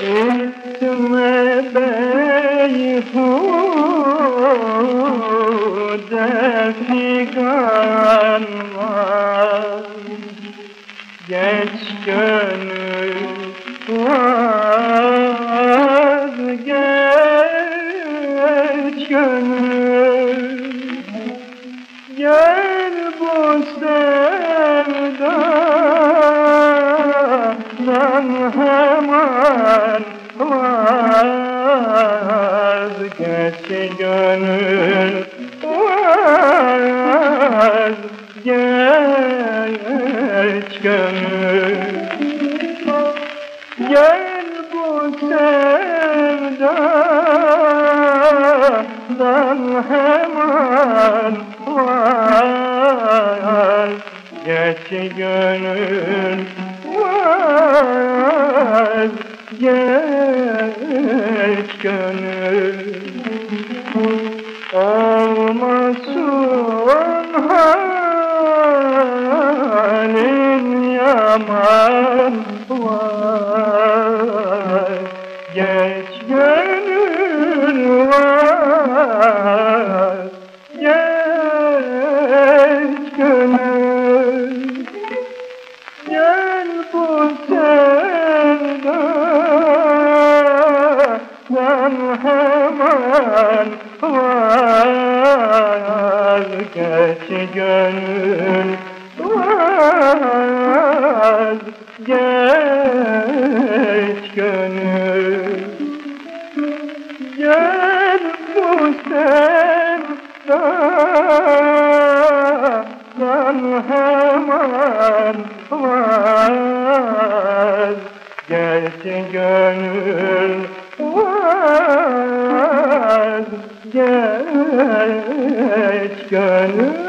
Etme beyhude figan var Geç gönül vazgeç gönül vazgeç gönül vazgeç gönül. Gel bu sevdadan hemen vazgeç gönül vazgeç gönül Olmasın halin yaman var Geç gönül var Geç gönül. Gel bu sevdadan hemen vazgeç gönül vazgeç gönül. Gel bu sevdadan hemen vazgeç gönül geç gönül.